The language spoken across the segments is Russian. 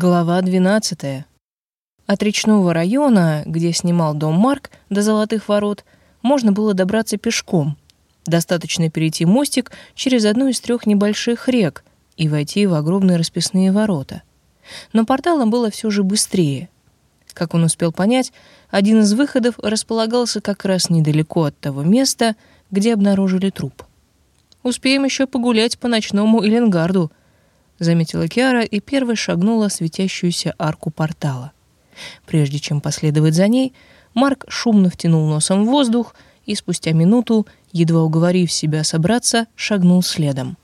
Глава 12. От речного района, где снимал дом Марк, до Золотых ворот, можно было добраться пешком. Достаточно перейти мостик через одну из трех небольших рек и войти в огромные расписные ворота. Но порталом было все же быстрее. Как он успел понять, один из выходов располагался как раз недалеко от того места, где обнаружили труп. «Успеем еще погулять по ночному Эленгарду», заметила Киара и первой шагнула светящуюся арку портала. Прежде чем последовать за ней, Марк шумно втянул носом в воздух и спустя минуту, едва уговорив себя собраться, шагнул следом.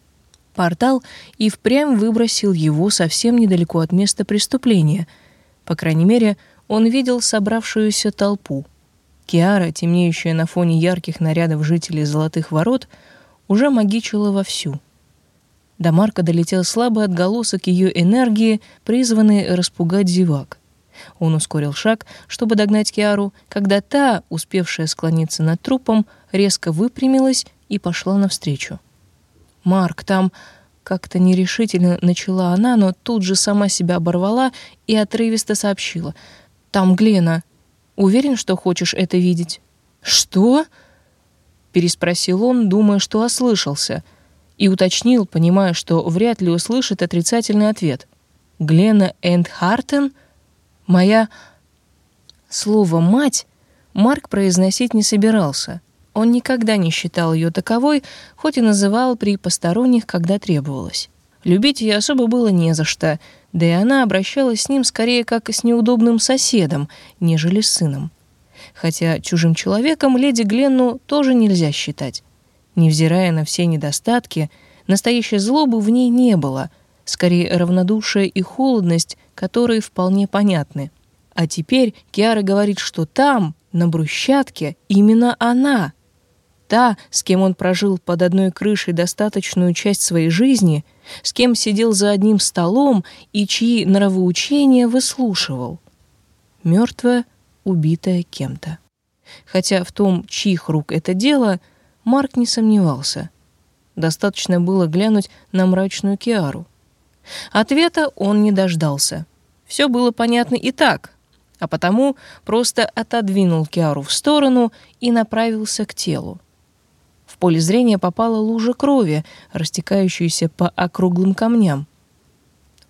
Портал и впрямь выбросил его совсем недалеко от места преступления. По крайней мере, он видел собравшуюся толпу. Киара, темнеющая на фоне ярких нарядов жителей Золотых Ворот, уже магичила вовсю — до Марка долетел слабый отголосок ее энергии, призванный распугать зевак. Он ускорил шаг, чтобы догнать Киару, когда та, успевшая склониться над трупом, резко выпрямилась и пошла навстречу. «Марк, там...» Как-то нерешительно начала она, но тут же сама себя оборвала и отрывисто сообщила. «Там Глена. Уверен, что хочешь это видеть?» «Что?» Переспросил он, думая, что ослышался — и уточнил, понимая, что вряд ли услышит отрицательный ответ. «Глена Эндхартен? Моя...» Слово «мать» Марк произносить не собирался. Он никогда не считал ее таковой, хоть и называл при посторонних, когда требовалось. Любить ее особо было не за что, да и она обращалась с ним скорее как с неудобным соседом, нежели с сыном. Хотя чужим человеком леди Гленну тоже нельзя считать. Невзирая на все недостатки, настоящей злобы в ней не было, скорее равнодушие и холодность, которые вполне понятны. А теперь Киара говорит, что там, на брусчатке, именно она. Та, с кем он прожил под одной крышей достаточную часть своей жизни, с кем сидел за одним столом и чьи нравоучения выслушивал. Мертвая, убитая кем-то. Хотя в том, чьих рук это дело — Марк не сомневался. Достаточно было глянуть на мрачную Киару. Ответа он не дождался. Все было понятно и так, а потому просто отодвинул Киару в сторону и направился к телу. В поле зрения попала лужа крови, растекающаяся по округлым камням.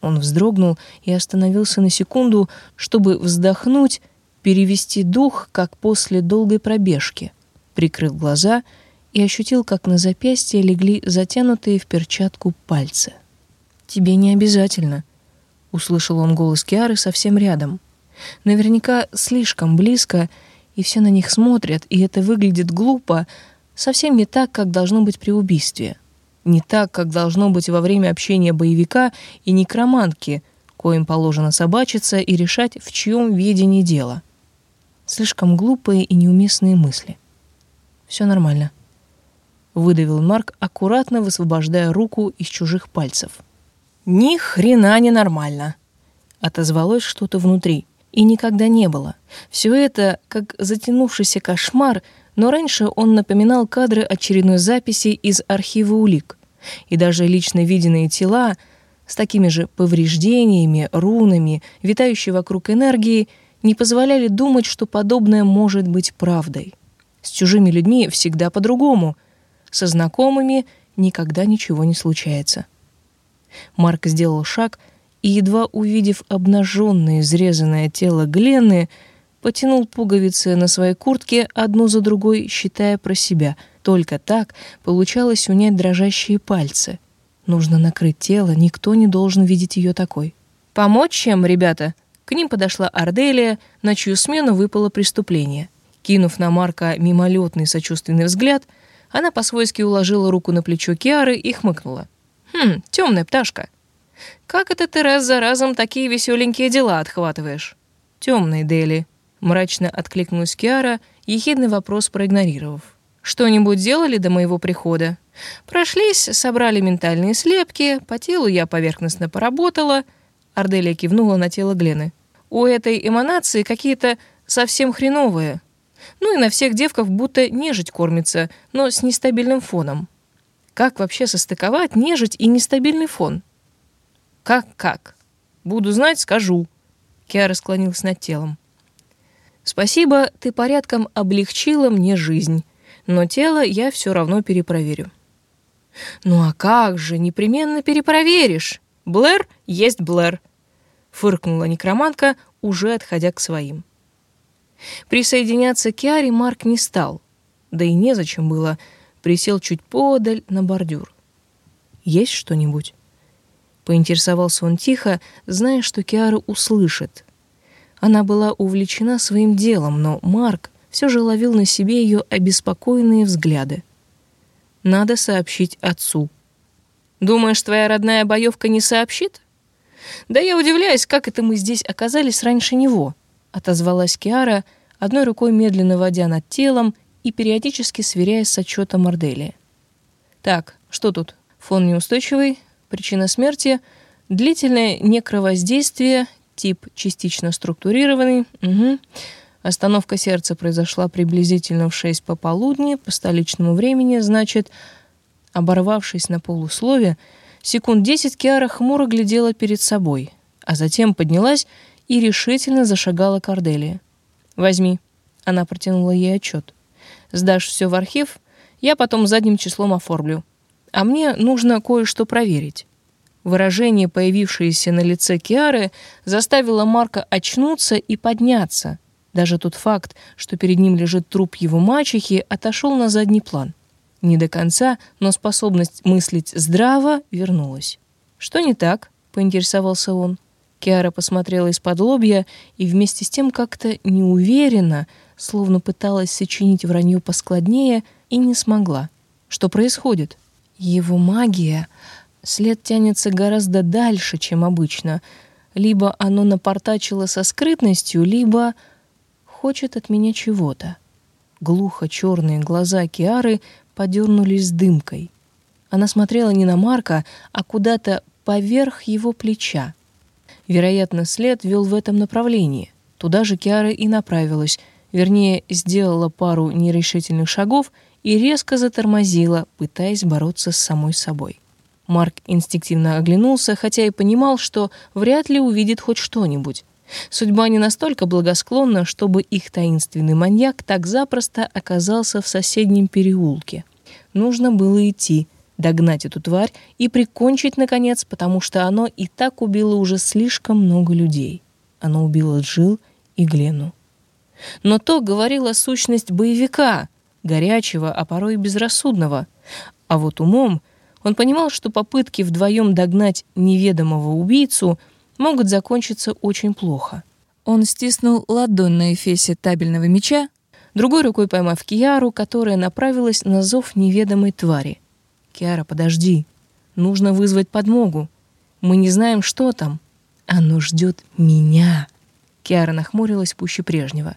Он вздрогнул и остановился на секунду, чтобы вздохнуть, перевести дух, как после долгой пробежки. Прикрыл глаза и и ощутил, как на запястье легли затянутые в перчатку пальцы. «Тебе не обязательно», — услышал он голос Киары совсем рядом. Наверняка слишком близко, и все на них смотрят, и это выглядит глупо, совсем не так, как должно быть при убийстве. Не так, как должно быть во время общения боевика и некромантки, коим положено собачиться и решать, в чьем видении дело. Слишком глупые и неуместные мысли. Все нормально выдавил Марк, аккуратно высвобождая руку из чужих пальцев. Ни хрена не нормально, отозвалось что-то внутри, и никогда не было. Все это как затянувшийся кошмар, но раньше он напоминал кадры очередной записи из архива улик, и даже лично виденные тела с такими же повреждениями, рунами, витающие вокруг энергии, не позволяли думать, что подобное может быть правдой. С чужими людьми всегда по-другому, со знакомыми никогда ничего не случается. Марк сделал шаг и, едва увидев обнаженное изрезанное тело Гленны, потянул пуговицы на своей куртке одну за другой, считая про себя. Только так получалось унять дрожащие пальцы. Нужно накрыть тело, никто не должен видеть ее такой. «Помочь чем, ребята?» К ним подошла Арделия, на чью смену выпало преступление. Кинув на Марка мимолетный сочувственный взгляд — она по-свойски уложила руку на плечо Киары и хмыкнула. «Хм, темная пташка. Как это ты раз за разом такие веселенькие дела отхватываешь?» «Темный, Дели», — мрачно откликнулась Киара, ехидный вопрос проигнорировав. «Что-нибудь делали до моего прихода?» «Прошлись, собрали ментальные слепки, по телу я поверхностно поработала». Арделия кивнула на тело Глены. «У этой эманации какие-то совсем хреновые. Ну и на всех девках будто нежить кормится, но с нестабильным фоном. Как вообще состыковать нежить и нестабильный фон? Как-как? Буду знать, скажу. Киара склонилась над телом. Спасибо, ты порядком облегчила мне жизнь, но тело я все равно перепроверю. Ну а как же, непременно перепроверишь. Блэр есть Блэр, фыркнула некромантка, уже отходя к своим. Присоединяться к Киаре Марк не стал, да и незачем было, присел чуть подаль на бордюр. «Есть что-нибудь?» Поинтересовался он тихо, зная, что Киара услышит. Она была увлечена своим делом, но Марк все же ловил на себе ее обеспокоенные взгляды. «Надо сообщить отцу». «Думаешь, твоя родная боевка не сообщит?» «Да я удивляюсь, как это мы здесь оказались раньше него», — отозвалась Киара, одной рукой медленно водя над телом и периодически сверяясь с отчетом Орделия. «Так, что тут? Фон неустойчивый, причина смерти — длительное некровоздействие, тип частично структурированный. Угу. Остановка сердца произошла приблизительно в 6 пополудни по столичному времени, значит, оборвавшись на полуслове, секунд десять Киара хмуро глядела перед собой, а затем поднялась и решительно зашагала к Арделии. «Возьми». Она протянула ей отчет. «Сдашь все в архив, я потом задним числом оформлю. А мне нужно кое-что проверить». Выражение, появившееся на лице Киары, заставило Марка очнуться и подняться. Даже тот факт, что перед ним лежит труп его мачехи, отошел на задний план. Не до конца, но способность мыслить здраво вернулась. «Что не так?» — поинтересовался он. Киара посмотрела из-под лобья и вместе с тем как-то неуверенно, словно пыталась сочинить вранье поскладнее, и не смогла. Что происходит? Его магия... След тянется гораздо дальше, чем обычно. Либо оно напортачило со скрытностью, либо хочет от меня чего-то. Глухо черные глаза Киары подернулись дымкой. Она смотрела не на Марка, а куда-то поверх его плеча. Вероятно, след вел в этом направлении. Туда же Киара и направилась, вернее, сделала пару нерешительных шагов и резко затормозила, пытаясь бороться с самой собой. Марк инстинктивно оглянулся, хотя и понимал, что вряд ли увидит хоть что-нибудь. Судьба не настолько благосклонна, чтобы их таинственный маньяк так запросто оказался в соседнем переулке. Нужно было идти, догнать эту тварь и прикончить, наконец, потому что оно и так убило уже слишком много людей. Оно убило Джил и Глену. Но то говорила сущность боевика, горячего, а порой безрассудного. А вот умом он понимал, что попытки вдвоем догнать неведомого убийцу могут закончиться очень плохо. Он стиснул ладонь на эфесе табельного меча, другой рукой поймав Киару, которая направилась на зов неведомой твари. «Киара, подожди. Нужно вызвать подмогу. Мы не знаем, что там. Оно ждет меня». Киара нахмурилась пуще прежнего.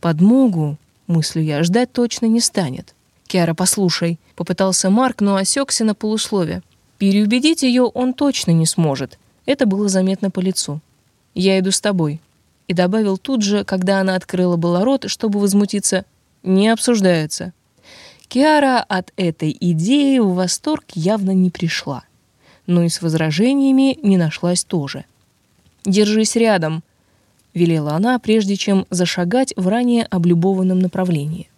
«Подмогу, мыслю я, ждать точно не станет. Киара, послушай», — попытался Марк, но осекся на полуслове. Переубедить ее он точно не сможет. Это было заметно по лицу. «Я иду с тобой», и добавил тут же, когда она открыла было рот, чтобы возмутиться, «не обсуждается». Киара от этой идеи в восторг явно не пришла, но и с возражениями не нашлась тоже. «Держись рядом», — велела она, прежде чем зашагать в ранее облюбованном направлении.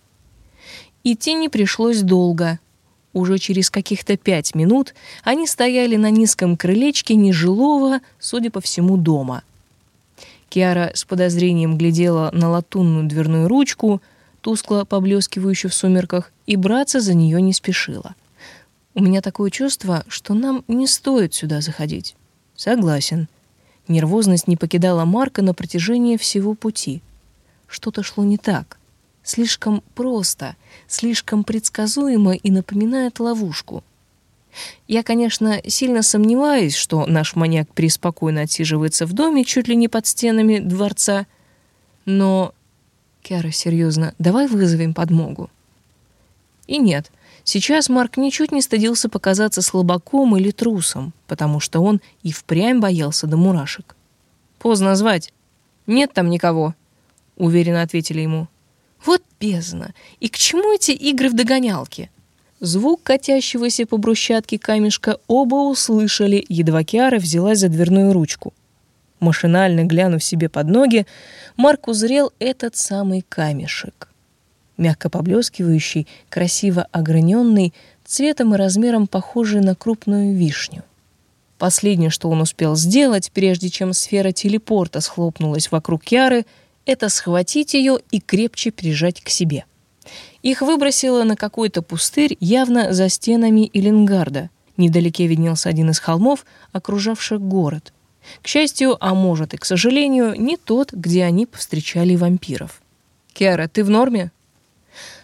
Идти не пришлось долго. Уже через каких-то пять минут они стояли на низком крылечке нежилого, судя по всему, дома. Киара с подозрением глядела на латунную дверную ручку, тускло поблескивающую в сумерках, и браться за нее не спешила. «У меня такое чувство, что нам не стоит сюда заходить». «Согласен». Нервозность не покидала Марка на протяжении всего пути. Что-то шло не так. Слишком просто, слишком предсказуемо и напоминает ловушку. Я, конечно, сильно сомневаюсь, что наш маньяк преспокойно отсиживается в доме чуть ли не под стенами дворца, но Киара, серьезно, давай вызовем подмогу. И нет, сейчас Марк ничуть не стыдился показаться слабаком или трусом, потому что он и впрямь боялся до мурашек. Поздно звать. Нет там никого, уверенно ответили ему. Вот бездна. И к чему эти игры в догонялки? Звук катящегося по брусчатке камешка оба услышали, едва Киара взялась за дверную ручку. Машинально глянув себе под ноги, Марк узрел этот самый камешек. Мягко поблескивающий, красиво ограненный, цветом и размером похожий на крупную вишню. Последнее, что он успел сделать, прежде чем сфера телепорта схлопнулась вокруг Яры, это схватить ее и крепче прижать к себе. Их выбросило на какой-то пустырь явно за стенами Эленгарда. Недалеке виднелся один из холмов, окружавших город — к счастью, а может и к сожалению, не тот, где они повстречали вампиров. «Киара, ты в норме?»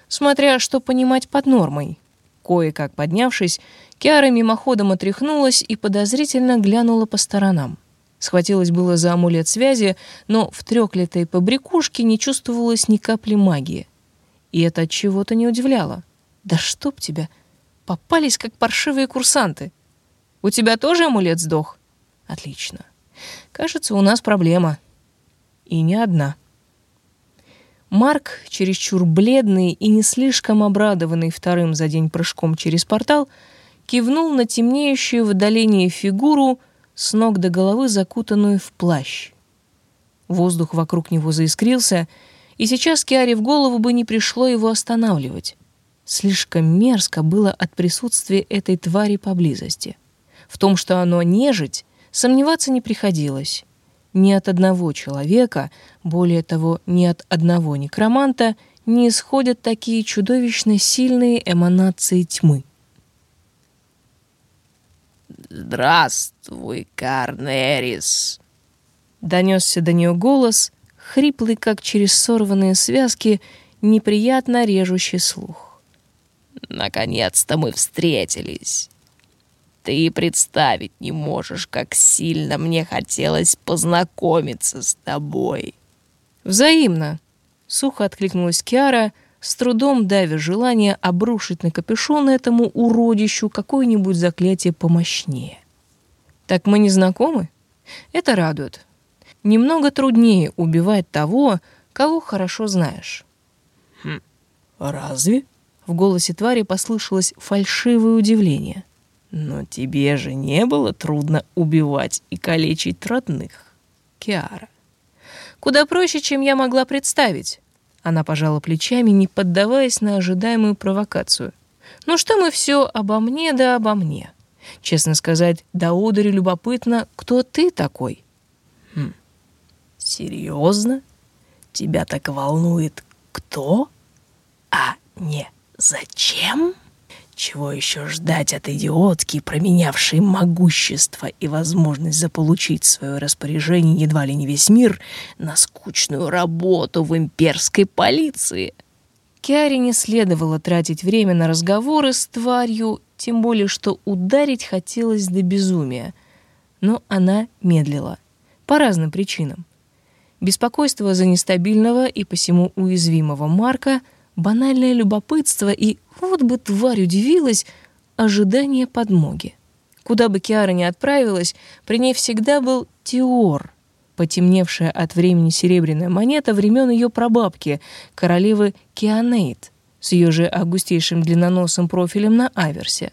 Смотря что понимать под нормой. Кое-как поднявшись, Киара мимоходом отряхнулась и подозрительно глянула по сторонам. Схватилась было за амулет связи, но в трёклятой побрякушке не чувствовалось ни капли магии. И это от чего-то не удивляло. «Да чтоб тебя! Попались, как паршивые курсанты! У тебя тоже амулет сдох?» «Отлично. Кажется, у нас проблема. И не одна. Марк, чересчур бледный и не слишком обрадованный вторым за день прыжком через портал, кивнул на темнеющую в отдалении фигуру, с ног до головы закутанную в плащ. Воздух вокруг него заискрился, и сейчас Киаре в голову бы не пришло его останавливать. Слишком мерзко было от присутствия этой твари поблизости. В том, что оно нежить, Сомневаться не приходилось. Ни от одного человека, более того, ни от одного некроманта не исходят такие чудовищно сильные эманации тьмы. «Здравствуй, Карнерис!» Донесся до нее голос, хриплый, как через сорванные связки, неприятно режущий слух. «Наконец-то мы встретились!» Ты и представить не можешь, как сильно мне хотелось познакомиться с тобой. Взаимно, сухо откликнулась Киара, с трудом давя желание обрушить на капюшон этому уродищу какое-нибудь заклятие помощнее. Так мы не знакомы? Это радует. Немного труднее убивать того, кого хорошо знаешь. Хм, разве? В голосе твари послышалось фальшивое удивление. Но тебе же не было трудно убивать и калечить родных, Киара. Куда проще, чем я могла представить. Она пожала плечами, не поддаваясь на ожидаемую провокацию. Ну что мы все обо мне да обо мне. Честно сказать, до удари любопытно, кто ты такой. Хм. Серьезно? Тебя так волнует кто? А не зачем? Чего еще ждать от идиотки, променявшей могущество и возможность заполучить в свое распоряжение едва ли не весь мир на скучную работу в имперской полиции? Киаре не следовало тратить время на разговоры с тварью, тем более что ударить хотелось до безумия. Но она медлила. По разным причинам. Беспокойство за нестабильного и посему уязвимого Марка, банальное любопытство и вот бы тварь удивилась, ожидание подмоги. Куда бы Киара ни отправилась, при ней всегда был Теор, потемневшая от времени серебряная монета времен ее прабабки, королевы Кианейт, с ее же августейшим длинноносым профилем на аверсе.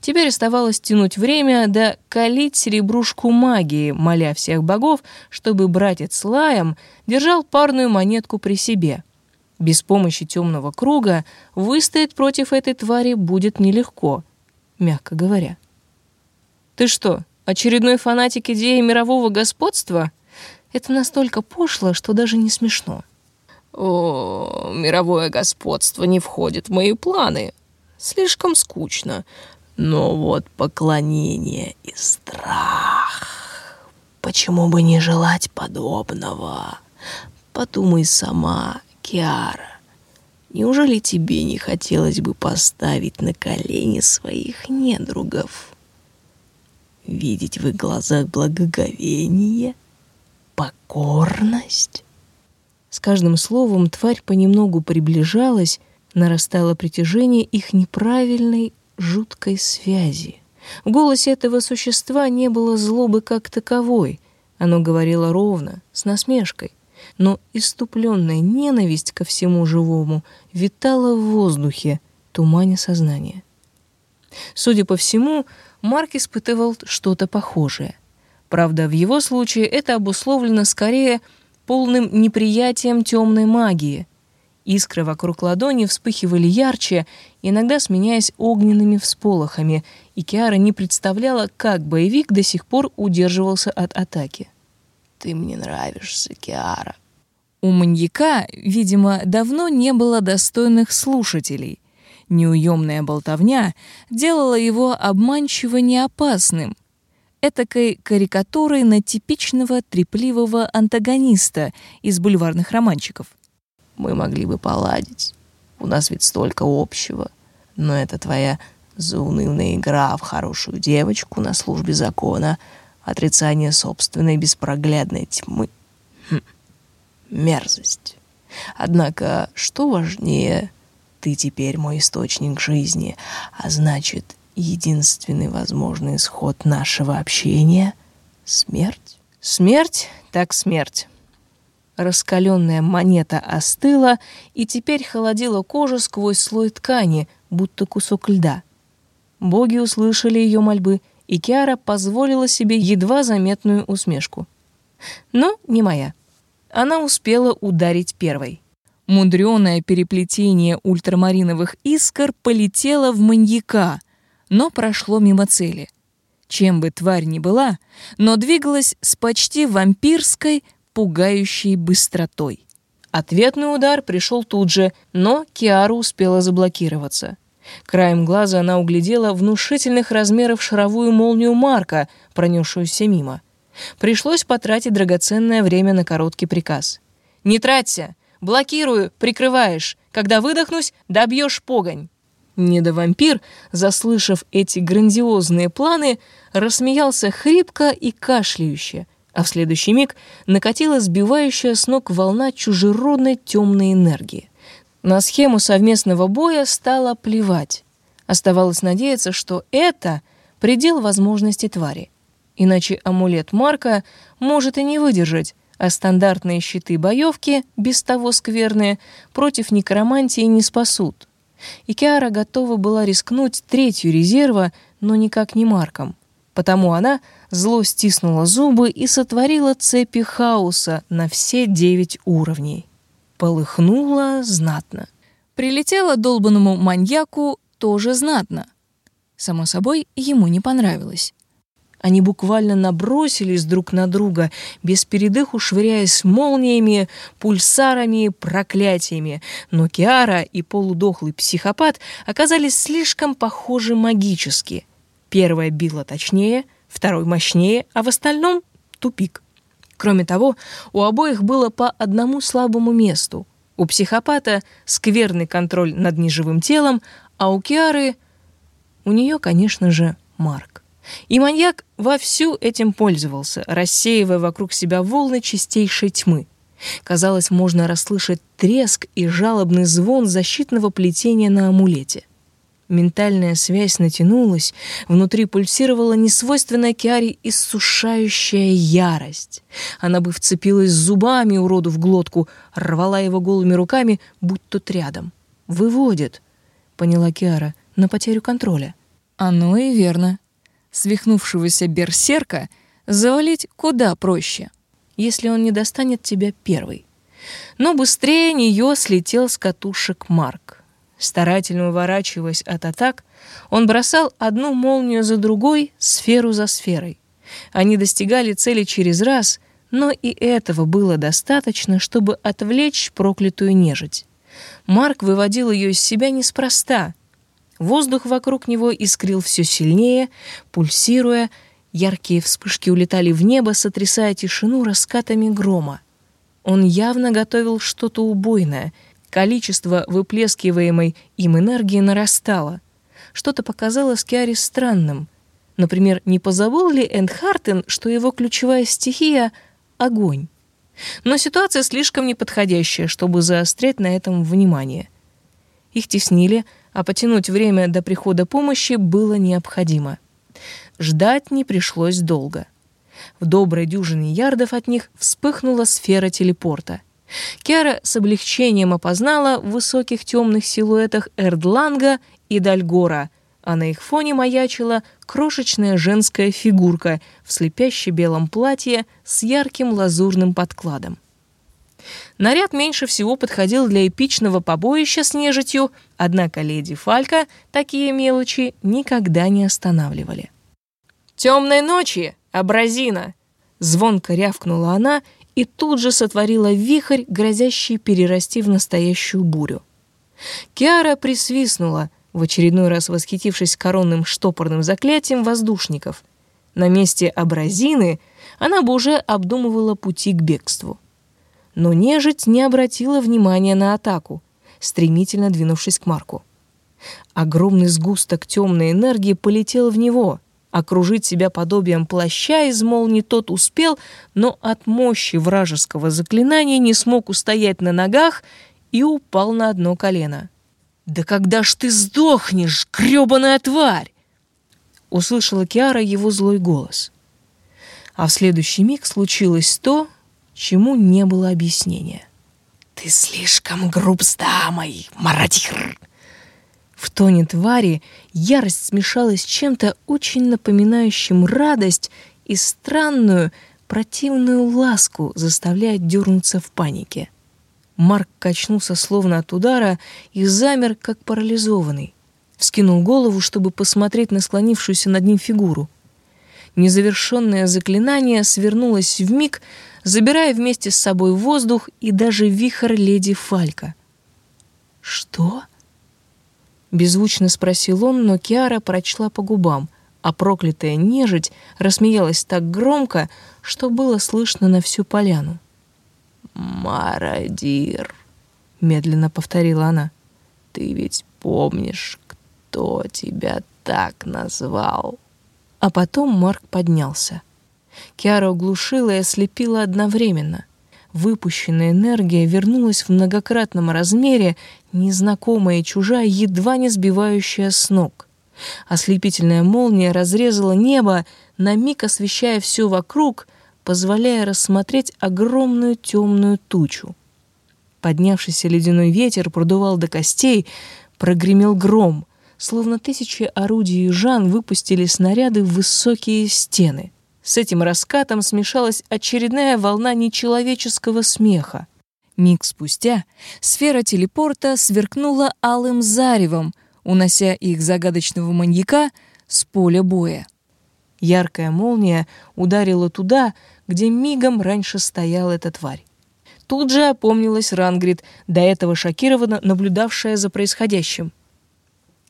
Теперь оставалось тянуть время да калить серебрушку магии, моля всех богов, чтобы братец Лаем держал парную монетку при себе — без помощи темного круга выстоять против этой твари будет нелегко, мягко говоря. Ты что, очередной фанатик идеи мирового господства? Это настолько пошло, что даже не смешно. О, мировое господство не входит в мои планы. Слишком скучно. Но вот поклонение и страх. Почему бы не желать подобного? Подумай сама, Киара, неужели тебе не хотелось бы поставить на колени своих недругов? Видеть в их глазах благоговение, покорность? С каждым словом тварь понемногу приближалась, нарастало притяжение их неправильной, жуткой связи. В голосе этого существа не было злобы как таковой. Оно говорило ровно, с насмешкой но иступленная ненависть ко всему живому витала в воздухе, тумане сознания. Судя по всему, Марк испытывал что-то похожее. Правда, в его случае это обусловлено скорее полным неприятием темной магии. Искры вокруг ладони вспыхивали ярче, иногда сменяясь огненными всполохами, и Киара не представляла, как боевик до сих пор удерживался от атаки. «Ты мне нравишься, Киара». У маньяка, видимо, давно не было достойных слушателей. Неуемная болтовня делала его обманчиво неопасным — этакой карикатурой на типичного трепливого антагониста из бульварных романчиков. «Мы могли бы поладить. У нас ведь столько общего. Но это твоя заунывная игра в хорошую девочку на службе закона, отрицание собственной беспроглядной тьмы. Хм. Мерзость. Однако, что важнее, ты теперь мой источник жизни, а значит, единственный возможный исход нашего общения — смерть. Смерть так смерть. Раскаленная монета остыла и теперь холодила кожу сквозь слой ткани, будто кусок льда. Боги услышали ее мольбы, и Киара позволила себе едва заметную усмешку. Но не моя. Она успела ударить первой. Мудреное переплетение ультрамариновых искр полетело в маньяка — но прошло мимо цели. Чем бы тварь ни была, но двигалась с почти вампирской, пугающей быстротой. Ответный удар пришел тут же, но Киара успела заблокироваться. Краем глаза она углядела внушительных размеров шаровую молнию Марка, пронесшуюся мимо. Пришлось потратить драгоценное время на короткий приказ. «Не траться! Блокирую, прикрываешь. Когда выдохнусь, добьешь погонь!» Недовампир, заслышав эти грандиозные планы, рассмеялся хрипко и кашляюще, а в следующий миг накатила сбивающая с ног волна чужеродной темной энергии. На схему совместного боя стало плевать. Оставалось надеяться, что это предел возможностей твари. Иначе амулет Марка может и не выдержать, а стандартные щиты боевки, без того скверные, против некромантии не спасут и Киара готова была рискнуть третью резерва, но никак не Марком. Потому она зло стиснула зубы и сотворила цепи хаоса на все девять уровней. Полыхнула знатно. Прилетела долбанному маньяку тоже знатно. Само собой, ему не понравилось. Они буквально набросились друг на друга, без передыху швыряясь молниями, пульсарами, проклятиями. Но Киара и полудохлый психопат оказались слишком похожи магически. Первая била точнее, второй мощнее, а в остальном — тупик. Кроме того, у обоих было по одному слабому месту. У психопата скверный контроль над неживым телом, а у Киары... У нее, конечно же, Марк. И маньяк вовсю этим пользовался, рассеивая вокруг себя волны чистейшей тьмы. Казалось, можно расслышать треск и жалобный звон защитного плетения на амулете. Ментальная связь натянулась, внутри пульсировала несвойственная Киаре иссушающая ярость. Она бы вцепилась зубами уроду в глотку, рвала его голыми руками, будь тот рядом. «Выводит», — поняла Киара, — «на потерю контроля». Оно и верно свихнувшегося берсерка завалить куда проще, если он не достанет тебя первый. Но быстрее нее слетел с катушек Марк. Старательно уворачиваясь от атак, он бросал одну молнию за другой, сферу за сферой. Они достигали цели через раз, но и этого было достаточно, чтобы отвлечь проклятую нежить. Марк выводил ее из себя неспроста. Воздух вокруг него искрил все сильнее, пульсируя, яркие вспышки улетали в небо, сотрясая тишину раскатами грома. Он явно готовил что-то убойное, количество выплескиваемой им энергии нарастало. Что-то показалось Киаре странным. Например, не позабыл ли Эндхартен, что его ключевая стихия — огонь? Но ситуация слишком неподходящая, чтобы заострять на этом внимание. Их теснили — а потянуть время до прихода помощи было необходимо. Ждать не пришлось долго. В доброй дюжине ярдов от них вспыхнула сфера телепорта. Киара с облегчением опознала в высоких темных силуэтах Эрдланга и Дальгора, а на их фоне маячила крошечная женская фигурка в слепяще белом платье с ярким лазурным подкладом. Наряд меньше всего подходил для эпичного побоища с нежитью, однако леди Фалька такие мелочи никогда не останавливали. «Темной ночи, абразина!» Звонко рявкнула она и тут же сотворила вихрь, грозящий перерасти в настоящую бурю. Киара присвистнула, в очередной раз восхитившись коронным штопорным заклятием воздушников. На месте абразины она бы уже обдумывала пути к бегству. Но нежить не обратила внимания на атаку, стремительно двинувшись к Марку. Огромный сгусток темной энергии полетел в него. Окружить себя подобием плаща из молнии тот успел, но от мощи вражеского заклинания не смог устоять на ногах и упал на одно колено. «Да когда ж ты сдохнешь, грёбаная тварь!» Услышала Киара его злой голос. А в следующий миг случилось то, чему не было объяснения. «Ты слишком груб с дамой, мародир!» В тоне твари ярость смешалась с чем-то очень напоминающим радость и странную, противную ласку, заставляя дернуться в панике. Марк качнулся словно от удара и замер, как парализованный. Вскинул голову, чтобы посмотреть на склонившуюся над ним фигуру. Незавершенное заклинание свернулось в миг, забирая вместе с собой воздух и даже вихрь леди Фалька. «Что?» Беззвучно спросил он, но Киара прочла по губам, а проклятая нежить рассмеялась так громко, что было слышно на всю поляну. «Мародир», — медленно повторила она. «Ты ведь помнишь, кто тебя так назвал?» А потом Марк поднялся. Киара углушила и ослепила одновременно. Выпущенная энергия вернулась в многократном размере, незнакомая и чужая, едва не сбивающая с ног. Ослепительная молния разрезала небо, на миг освещая все вокруг — позволяя рассмотреть огромную темную тучу. Поднявшийся ледяной ветер продувал до костей, прогремел гром, словно тысячи орудий южан выпустили снаряды в высокие стены. С этим раскатом смешалась очередная волна нечеловеческого смеха. Миг спустя сфера телепорта сверкнула алым заревом, унося их загадочного маньяка с поля боя. Яркая молния ударила туда, где мигом раньше стояла эта тварь. Тут же опомнилась Рангрид, до этого шокированно наблюдавшая за происходящим.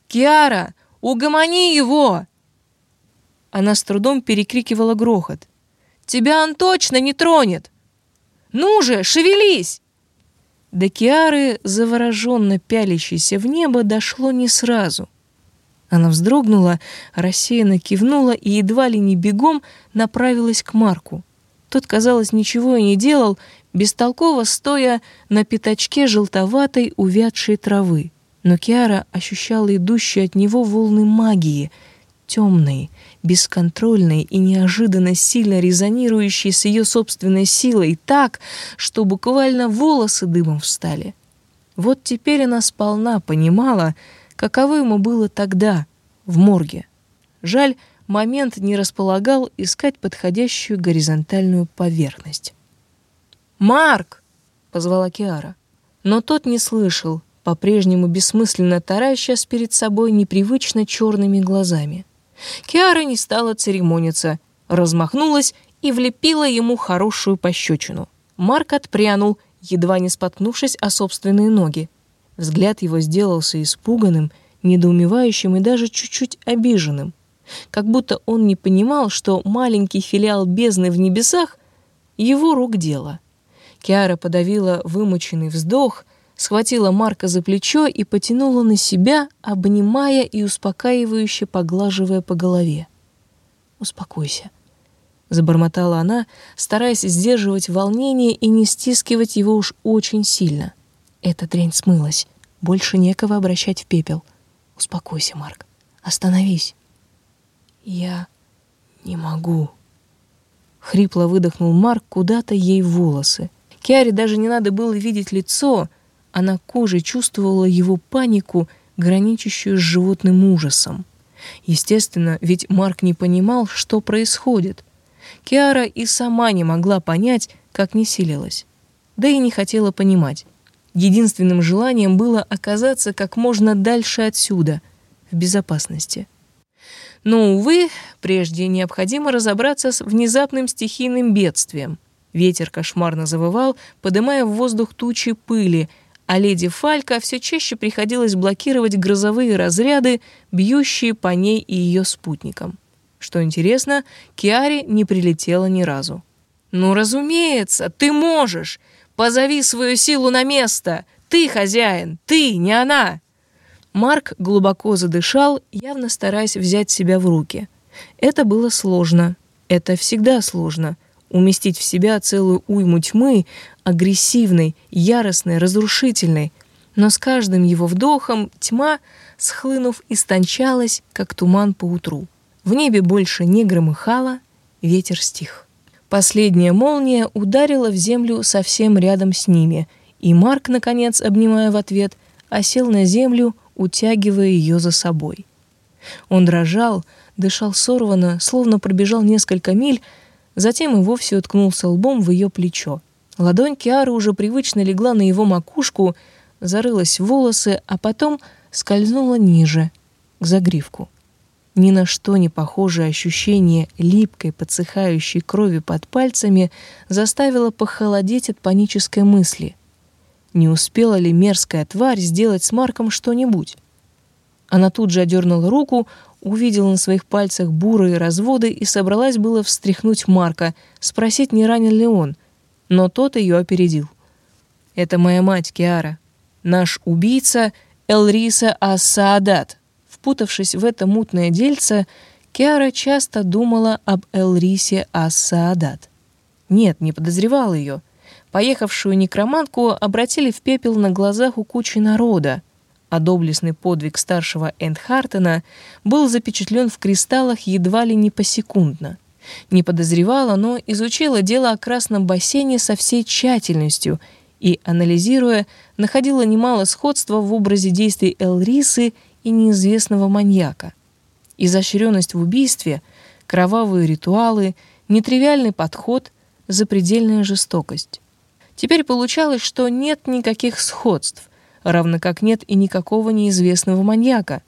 «Киара, угомони его!» Она с трудом перекрикивала грохот. «Тебя он точно не тронет! Ну же, шевелись!» До Киары, завороженно пялящейся в небо, дошло не сразу. Она вздрогнула, рассеянно кивнула и едва ли не бегом направилась к Марку. Тот, казалось, ничего и не делал, бестолково стоя на пятачке желтоватой увядшей травы. Но Киара ощущала идущие от него волны магии, темные, бесконтрольные и неожиданно сильно резонирующие с ее собственной силой так, что буквально волосы дымом встали. Вот теперь она сполна понимала, каково ему было тогда, в морге. Жаль, момент не располагал искать подходящую горизонтальную поверхность. «Марк!» — позвала Киара. Но тот не слышал, по-прежнему бессмысленно таращась перед собой непривычно черными глазами. Киара не стала церемониться, размахнулась и влепила ему хорошую пощечину. Марк отпрянул, едва не споткнувшись о собственные ноги. Взгляд его сделался испуганным, недоумевающим и даже чуть-чуть обиженным как будто он не понимал, что маленький филиал бездны в небесах — его рук дело. Киара подавила вымученный вздох, схватила Марка за плечо и потянула на себя, обнимая и успокаивающе поглаживая по голове. «Успокойся», — забормотала она, стараясь сдерживать волнение и не стискивать его уж очень сильно. «Эта дрянь смылась. Больше некого обращать в пепел. Успокойся, Марк. Остановись». «Я не могу». Хрипло выдохнул Марк куда-то ей в волосы. Киаре даже не надо было видеть лицо, она кожей чувствовала его панику, граничащую с животным ужасом. Естественно, ведь Марк не понимал, что происходит. Киара и сама не могла понять, как не силилась. Да и не хотела понимать. Единственным желанием было оказаться как можно дальше отсюда, в безопасности. Но, увы, прежде необходимо разобраться с внезапным стихийным бедствием. Ветер кошмарно завывал, подымая в воздух тучи пыли, а леди Фалька все чаще приходилось блокировать грозовые разряды, бьющие по ней и ее спутникам. Что интересно, Киаре не прилетело ни разу. «Ну, разумеется, ты можешь! Позови свою силу на место! Ты хозяин, ты, не она!» Марк глубоко задышал, явно стараясь взять себя в руки. Это было сложно. Это всегда сложно. Уместить в себя целую уйму тьмы, агрессивной, яростной, разрушительной. Но с каждым его вдохом тьма, схлынув, истончалась, как туман по утру. В небе больше не громыхало, ветер стих. Последняя молния ударила в землю совсем рядом с ними, и Марк, наконец, обнимая в ответ, осел на землю, утягивая ее за собой. Он дрожал, дышал сорванно, словно пробежал несколько миль, затем и вовсе уткнулся лбом в ее плечо. Ладонь Киары уже привычно легла на его макушку, зарылась в волосы, а потом скользнула ниже, к загривку. Ни на что не похожее ощущение липкой, подсыхающей крови под пальцами заставило похолодеть от панической мысли. Не успела ли мерзкая тварь сделать с Марком что-нибудь? Она тут же одернула руку, увидела на своих пальцах бурые разводы и собралась было встряхнуть Марка, спросить, не ранен ли он, но тот ее опередил. «Это моя мать, Киара. Наш убийца Элриса Асаадат». Впутавшись в это мутное дельце, Киара часто думала об Элрисе Ас-Саадат. Нет, не подозревала ее. Поехавшую некромантку обратили в пепел на глазах у кучи народа, а доблестный подвиг старшего Эндхартена был запечатлен в кристаллах едва ли не посекундно. Не подозревала, но изучила дело о красном бассейне со всей тщательностью и, анализируя, находила немало сходства в образе действий Элрисы и неизвестного маньяка. Изощренность в убийстве, кровавые ритуалы, нетривиальный подход, запредельная жестокость. Теперь получалось, что нет никаких сходств, равно как нет и никакого неизвестного маньяка.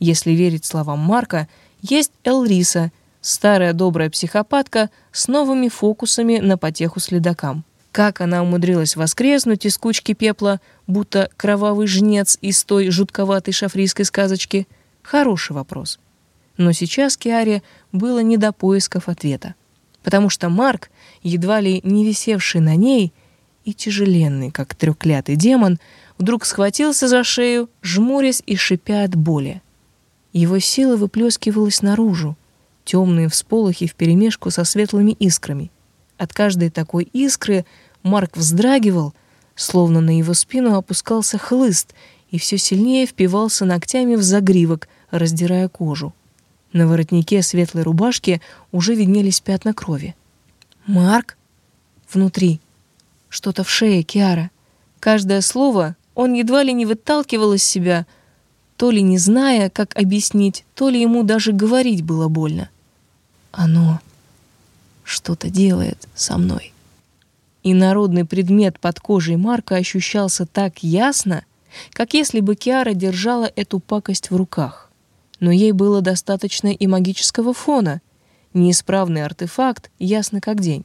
Если верить словам Марка, есть Элриса, старая добрая психопатка с новыми фокусами на потеху следакам. Как она умудрилась воскреснуть из кучки пепла, будто кровавый жнец из той жутковатой шафрийской сказочки? Хороший вопрос. Но сейчас Киаре было не до поисков ответа. Потому что Марк, едва ли не висевший на ней, и тяжеленный, как трёклятый демон, вдруг схватился за шею, жмурясь и шипя от боли. Его сила выплескивалась наружу, темные всполохи вперемешку со светлыми искрами. От каждой такой искры Марк вздрагивал, словно на его спину опускался хлыст и все сильнее впивался ногтями в загривок, раздирая кожу. На воротнике светлой рубашки уже виднелись пятна крови. «Марк?» Внутри. Что-то в шее Киара. Каждое слово он едва ли не выталкивал из себя, то ли не зная, как объяснить, то ли ему даже говорить было больно. Оно что-то делает со мной и народный предмет под кожей Марка ощущался так ясно, как если бы Киара держала эту пакость в руках. Но ей было достаточно и магического фона. Неисправный артефакт ясно как день.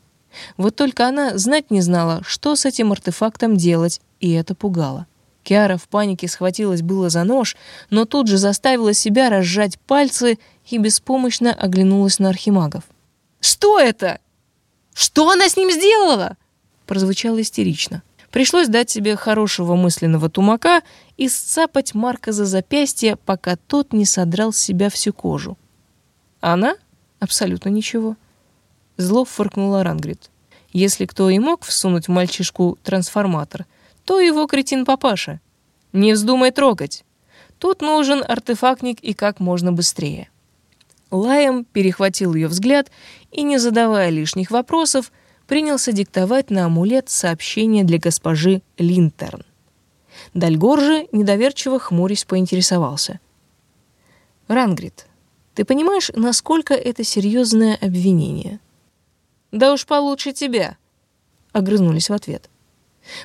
Вот только она знать не знала, что с этим артефактом делать, и это пугало. Киара в панике схватилась было за нож, но тут же заставила себя разжать пальцы и беспомощно оглянулась на архимагов. «Что это? Что она с ним сделала?» прозвучало истерично. Пришлось дать себе хорошего мысленного тумака и сцапать Марка за запястье, пока тот не содрал с себя всю кожу. Она? Абсолютно ничего. Зло фыркнула Рангрид. Если кто и мог всунуть в мальчишку трансформатор, то его кретин-папаша. Не вздумай трогать. Тут нужен артефактник и как можно быстрее. Лаем перехватил ее взгляд и, не задавая лишних вопросов, принялся диктовать на амулет сообщение для госпожи Линтерн. Дальгор же, недоверчиво хмурясь, поинтересовался. «Рангрид, Ты понимаешь, насколько это серьезное обвинение? Да уж получше тебя, огрызнулись в ответ.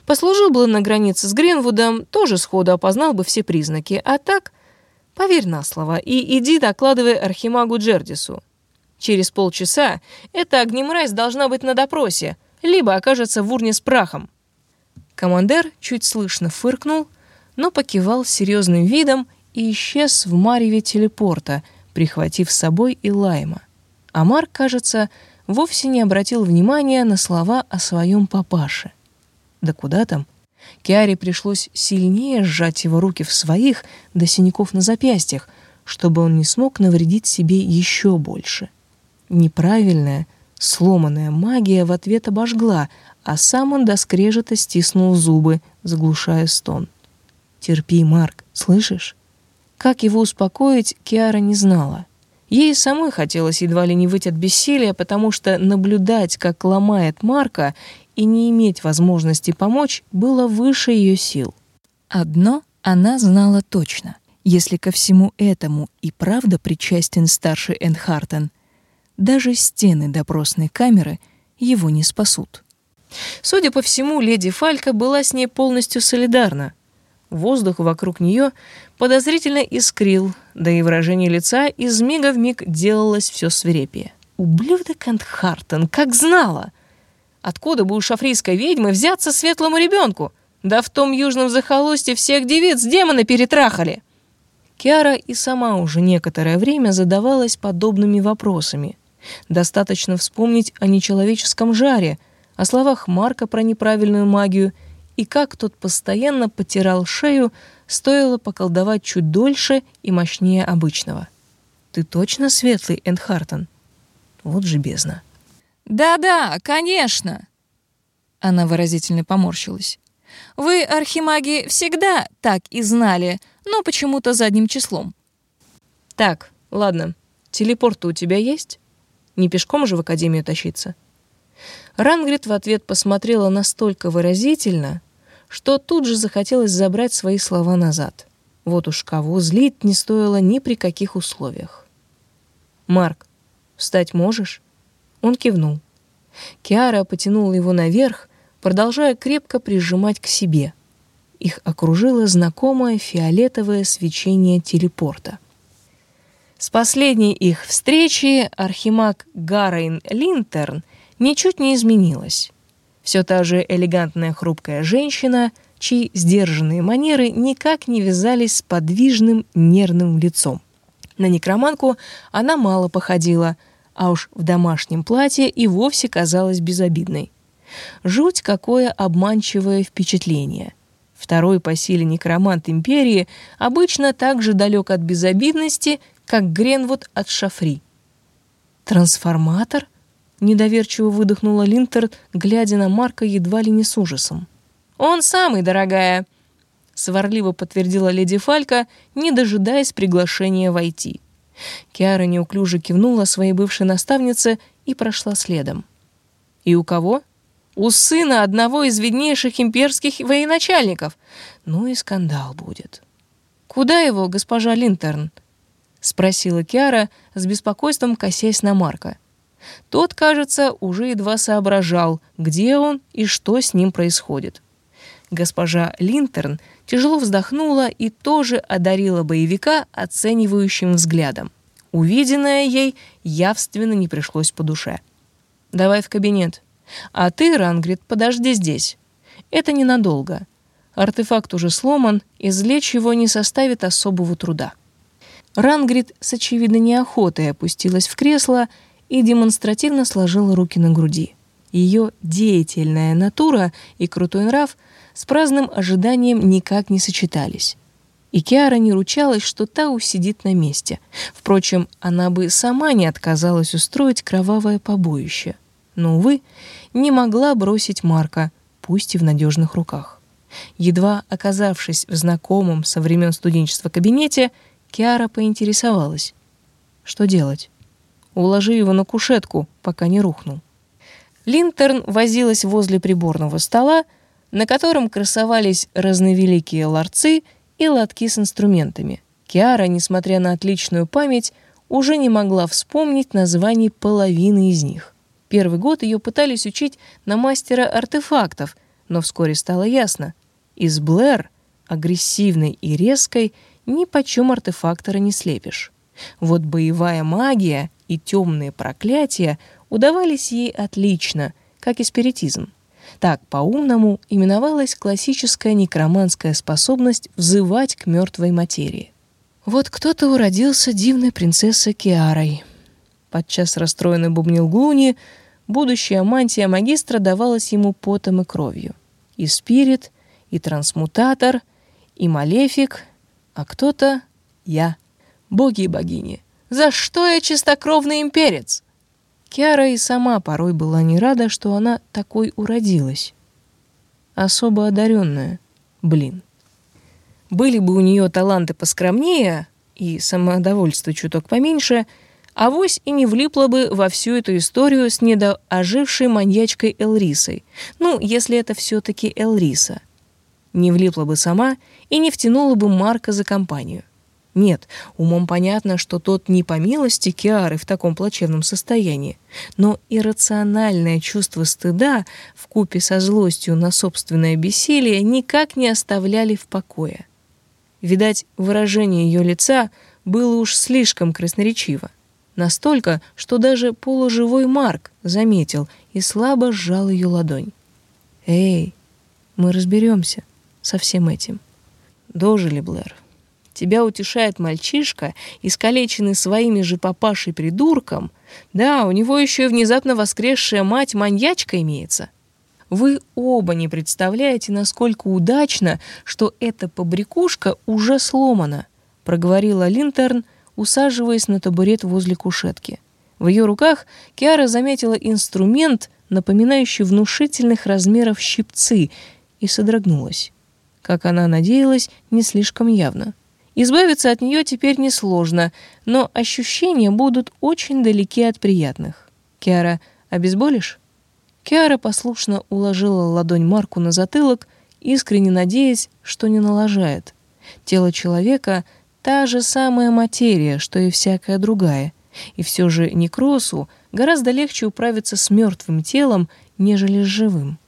Послужил бы на границе с Гренвудом, тоже сходу опознал бы все признаки, а так поверь на слово и иди докладывай Архимагу Джердису. Через полчаса эта огнемразь должна быть на допросе, либо окажется в урне с прахом. Командир чуть слышно фыркнул, но покивал серьезным видом и исчез в мареве телепорта, прихватив с собой и Лайма. А Марк, кажется, вовсе не обратил внимания на слова о своем папаше. Да куда там? Киаре пришлось сильнее сжать его руки в своих до синяков на запястьях, чтобы он не смог навредить себе еще больше. Неправильная, сломанная магия в ответ обожгла, а сам он до скрежета стиснул зубы, заглушая стон. «Терпи, Марк, слышишь?» Как его успокоить, Киара не знала. Ей самой хотелось едва ли не выйти от бессилия, потому что наблюдать, как ломает Марка, и не иметь возможности помочь, было выше ее сил. Одно она знала точно. Если ко всему этому и правда причастен старший Энхартен, даже стены допросной камеры его не спасут. Судя по всему, леди Фалька была с ней полностью солидарна. Воздух вокруг нее подозрительно искрил, да и выражение лица из мига в миг делалось все свирепее. Ублюдок Антхартен, как знала! Откуда бы у шафрийской ведьмы взяться светлому ребенку? Да в том южном захолустье всех девиц демоны перетрахали. Киара и сама уже некоторое время задавалась подобными вопросами. Достаточно вспомнить о нечеловеческом жаре — о словах Марка про неправильную магию и как тот постоянно потирал шею, стоило поколдовать чуть дольше и мощнее обычного. «Ты точно светлый, Эндхартен?» Вот же бездна. «Да-да, конечно!» Она выразительно поморщилась. «Вы, архимаги, всегда так и знали, но почему-то задним числом». «Так, ладно. Телепорт у тебя есть? Не пешком же в академию тащиться?» Рангрид в ответ посмотрела настолько выразительно, что тут же захотелось забрать свои слова назад. Вот уж кого злить не стоило ни при каких условиях. «Марк, встать можешь?» Он кивнул. Киара потянула его наверх, продолжая крепко прижимать к себе. Их окружило знакомое фиолетовое свечение телепорта. С последней их встречи архимаг Гарейн Линтерн — ничуть не изменилась. Все та же элегантная хрупкая женщина, чьи сдержанные манеры никак не вязались с подвижным нервным лицом. На некроманку она мало походила, а уж в домашнем платье и вовсе казалась безобидной. Жуть какое обманчивое впечатление. Второй по силе некромант империи обычно так же далек от безобидности, как Гренвуд от Шафри. Трансформатор? Недоверчиво выдохнула Линтер, глядя на Марка едва ли не с ужасом. «Он самый, дорогая!» Сварливо подтвердила леди Фалька, не дожидаясь приглашения войти. Киара неуклюже кивнула своей бывшей наставнице и прошла следом. «И у кого?» «У сына одного из виднейших имперских военачальников. Ну и скандал будет». «Куда его, госпожа Линтерн?» — спросила Киара с беспокойством, косясь на Марка. Тот, кажется, уже едва соображал, где он и что с ним происходит. Госпожа Линтерн тяжело вздохнула и тоже одарила боевика оценивающим взглядом. Увиденное ей явственно не пришлось по душе. «Давай в кабинет. А ты, Рангрид, подожди здесь. Это ненадолго. Артефакт уже сломан, извлечь его не составит особого труда». Рангрид с очевидной неохотой опустилась в кресло и демонстративно сложила руки на груди. Ее деятельная натура и крутой нрав с праздным ожиданием никак не сочетались. И Киара не ручалась, что та усидит на месте. Впрочем, она бы сама не отказалась устроить кровавое побоище. Но, увы, не могла бросить Марка, пусть и в надежных руках. Едва оказавшись в знакомом со времен студенчества кабинете, Киара поинтересовалась. Что делать? Уложи его на кушетку, пока не рухнул. Линтерн возилась возле приборного стола, на котором красовались разновеликие ларцы и лотки с инструментами. Киара, несмотря на отличную память, уже не могла вспомнить названий половины из них. Первый год ее пытались учить на мастера артефактов, но вскоре стало ясно. Из Блэр, агрессивной и резкой, ни почем артефактора не слепишь. Вот боевая магия и темные проклятия удавались ей отлично, как и спиритизм. Так, по-умному, именовалась классическая некроманская способность взывать к мертвой материи. Вот кто-то уродился дивной принцессой Киарой. Подчас расстроенный бубнил Глуни, будущая мантия магистра давалась ему потом и кровью. И спирит, и трансмутатор, и малефик, а кто-то — я. Боги и богини, за что я чистокровный имперец? Киара и сама порой была не рада, что она такой уродилась. Особо одаренная, блин. Были бы у нее таланты поскромнее и самодовольство чуток поменьше, авось и не влипла бы во всю эту историю с недоожившей маньячкой Элрисой. Ну, если это все-таки Элриса. Не влипла бы сама и не втянула бы Марка за компанию. Нет, умом понятно, что тот не по милости Киары в таком плачевном состоянии, но иррациональное чувство стыда в купе со злостью на собственное бессилие никак не оставляли в покое. Видать, выражение ее лица было уж слишком красноречиво. Настолько, что даже полуживой Марк заметил и слабо сжал ее ладонь. «Эй, мы разберемся со всем этим. Дожили, Блэр. Тебя утешает мальчишка, искалеченный своими же папашей придурком. Да, у него еще и внезапно воскресшая мать-маньячка имеется. Вы оба не представляете, насколько удачно, что эта побрякушка уже сломана, проговорила Линтерн, усаживаясь на табурет возле кушетки. В ее руках Киара заметила инструмент, напоминающий внушительных размеров щипцы, и содрогнулась. Как она надеялась, не слишком явно. Избавиться от нее теперь несложно, но ощущения будут очень далеки от приятных. «Киара, обезболишь?» Киара послушно уложила ладонь Марку на затылок, искренне надеясь, что не налажает. Тело человека — та же самая материя, что и всякая другая. И все же некросу гораздо легче управиться с мертвым телом, нежели с живым.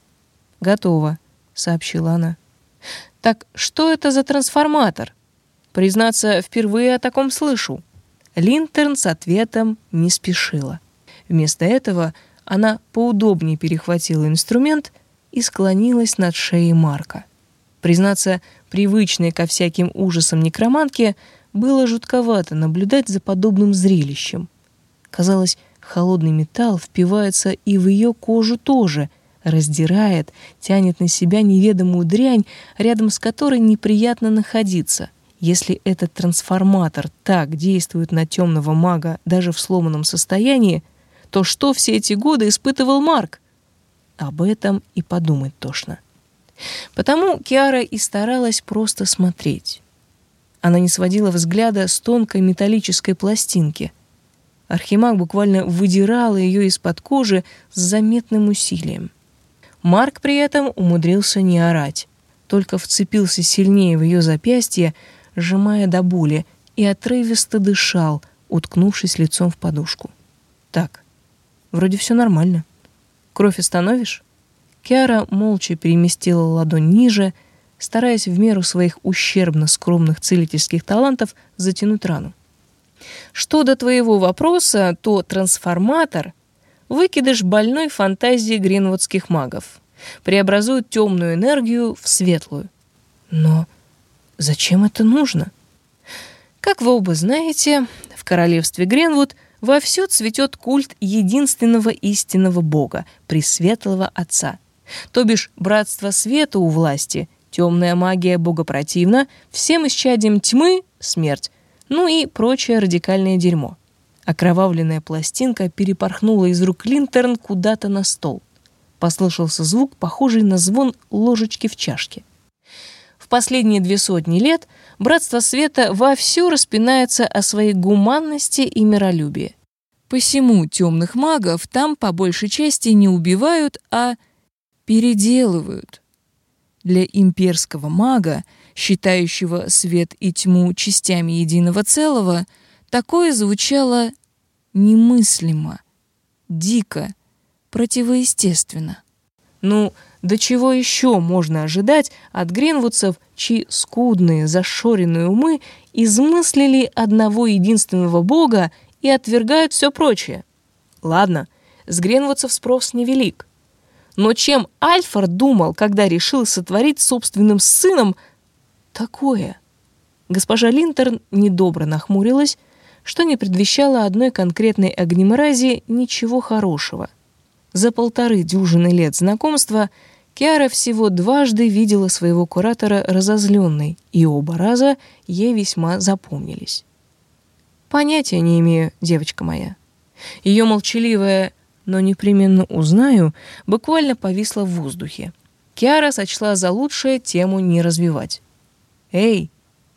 «Готово», — сообщила она. «Так что это за трансформатор?» Признаться, впервые о таком слышу. Линтерн с ответом не спешила. Вместо этого она поудобнее перехватила инструмент и склонилась над шеей Марка. Признаться, привычной ко всяким ужасам некроманке было жутковато наблюдать за подобным зрелищем. Казалось, холодный металл впивается и в ее кожу тоже, раздирает, тянет на себя неведомую дрянь, рядом с которой неприятно находиться. Если этот трансформатор так действует на темного мага даже в сломанном состоянии, то что все эти годы испытывал Марк? Об этом и подумать тошно. Потому Киара и старалась просто смотреть. Она не сводила взгляда с тонкой металлической пластинки. Архимаг буквально выдирал ее из-под кожи с заметным усилием. Марк при этом умудрился не орать, только вцепился сильнее в ее запястье, сжимая до боли, и отрывисто дышал, уткнувшись лицом в подушку. «Так, вроде все нормально. Кровь остановишь?» Киара молча переместила ладонь ниже, стараясь в меру своих ущербно скромных целительских талантов затянуть рану. «Что до твоего вопроса, то трансформатор — выкидыш больной фантазии гринвудских магов. Преобразует темную энергию в светлую. Но Зачем это нужно? Как вы оба знаете, в королевстве Гренвуд вовсю цветет культ единственного истинного бога, Пресветлого Отца. То бишь, братство света у власти, темная магия богопротивна, всем исчадием тьмы — смерть, ну и прочее радикальное дерьмо. Окровавленная пластинка перепорхнула из рук Линтерн куда-то на стол. Послышался звук, похожий на звон ложечки в чашке. В последние две сотни лет Братство Света вовсю распинается о своей гуманности и миролюбии. Посему темных магов там по большей части не убивают, а переделывают. Для имперского мага, считающего свет и тьму частями единого целого, Такое звучало немыслимо, дико, противоестественно. Ну, до чего еще можно ожидать от гринвудцев, чьи скудные, зашоренные умы измыслили одного единственного бога и отвергают все прочее? Ладно, с гринвудцев спрос невелик. Но чем Альфред думал, когда решил сотворить собственным сыном такое? Госпожа Линтерн недобро нахмурилась, что не предвещало одной конкретной огнемрази ничего хорошего. За полторы дюжины лет знакомства Киара всего дважды видела своего куратора разозленной, и оба раза ей весьма запомнились. Понятия не имею, девочка моя. Ее молчаливая но непременно узнаю, буквально повисла в воздухе. Киара сочла за лучшее тему не развивать. «Эй,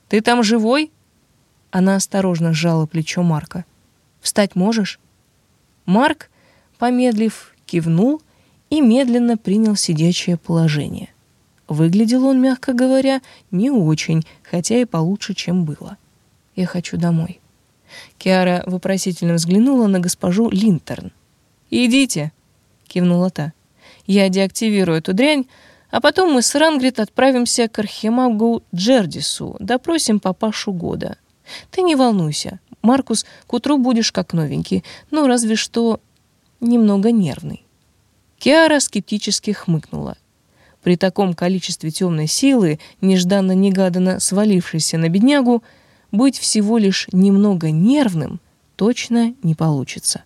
ты там живой?» Она осторожно сжала плечо Марка. «Встать можешь?» Марк, помедлив, кивнул и медленно принял сидячее положение. Выглядел он, мягко говоря, не очень, хотя и получше, чем было. «Я хочу домой». Киара вопросительно взглянула на госпожу Линтерн. «Идите», — кивнула та. «Я деактивирую эту дрянь, а потом мы с Рангрид отправимся к архимагу Джердису, допросим папашу года. Ты не волнуйся, Маркус, к утру будешь как новенький, ну, разве что немного нервный». Киара скептически хмыкнула. При таком количестве темной силы, нежданно-негаданно свалившейся на беднягу, быть всего лишь немного нервным точно не получится.